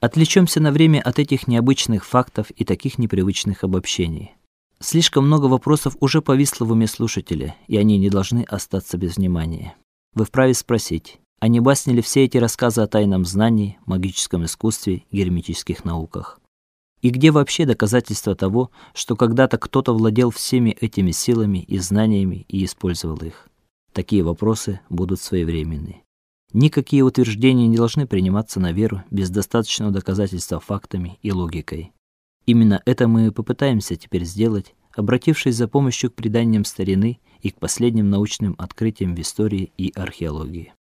Отвлечемся на время от этих необычных фактов и таких непривычных обобщений. Слишком много вопросов уже повисло в уме слушателя, и они не должны остаться без внимания. Вы вправе спросить: а не басни ли все эти рассказы о тайном знании, магическом искусстве, герметических науках? И где вообще доказательства того, что когда-то кто-то владел всеми этими силами и знаниями и использовал их? Такие вопросы будут своевременны. Никакие утверждения не должны приниматься на веру без достаточного доказательства фактами и логикой. Именно это мы попытаемся теперь сделать, обратившись за помощью к преданиям старины и к последним научным открытиям в истории и археологии.